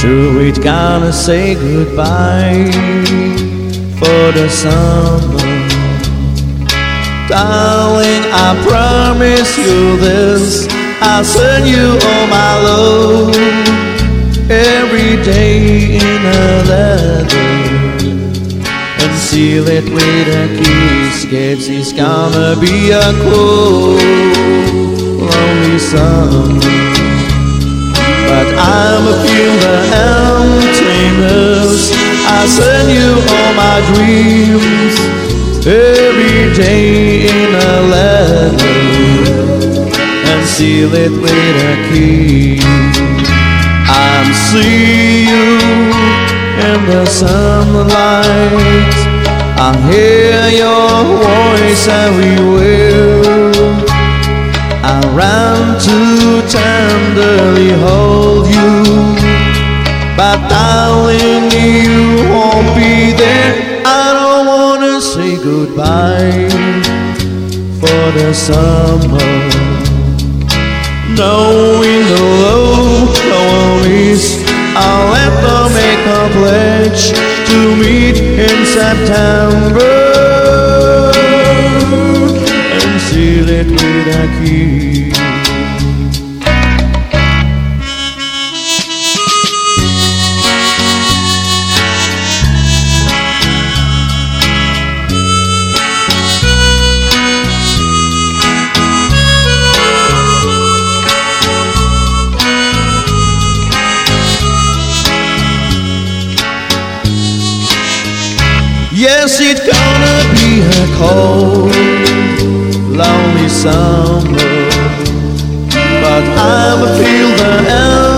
It's gonna say goodbye for the summer. Darling, I promise you this. I'll send you all my love every day in a letter and seal it with a kiss. Guess it's gonna be a cold, lonely summer. Send you all my dreams every day in a letter and seal it with a key. I'm see you in the sunlight. I hear your voice everywhere. I run to tenderly hold you, but darling, the summer. Knowing the low is, I'll have to make a pledge to meet in September and seal it with a key. Yes, it's gonna be a cold, lonely summer. But I'm feel the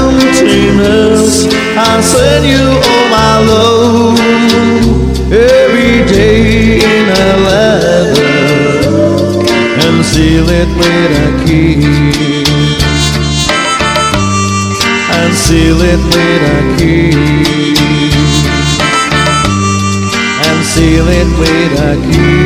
emptiness. I send you all my love every day in a letter and seal it with a kiss and seal it with a kiss and seal it with a key.